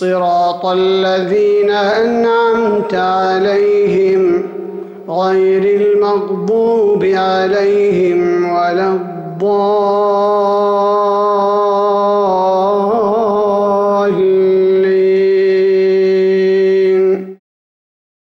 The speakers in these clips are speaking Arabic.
صراط الذين أنعمت عليهم غير المغضوب عليهم ولا الضالين.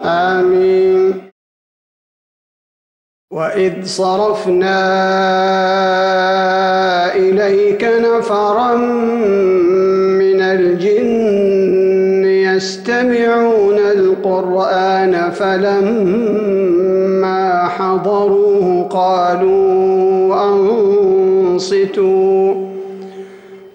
آمين. وإذ صرفنا إليك نفرا يستمعون القرآن فلما حضروه قالوا أنصتوا.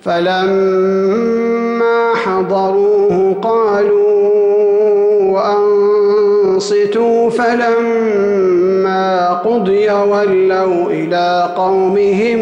فلما حضروه قالوا أنصتوا. فلما قضي ولوا إلى قومهم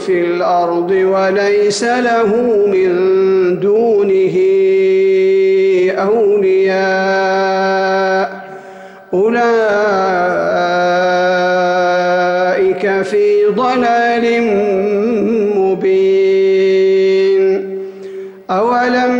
في الأرض وليس له من دونه أولياء. أولئك في ضلال مبين. أولم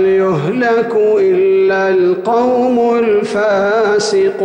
يهلك إلا القوم الفاسقون